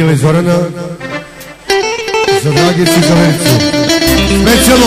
ime Zorana za Dragicu i za Vericu. Specijalno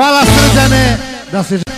Fala, Sandane, da seja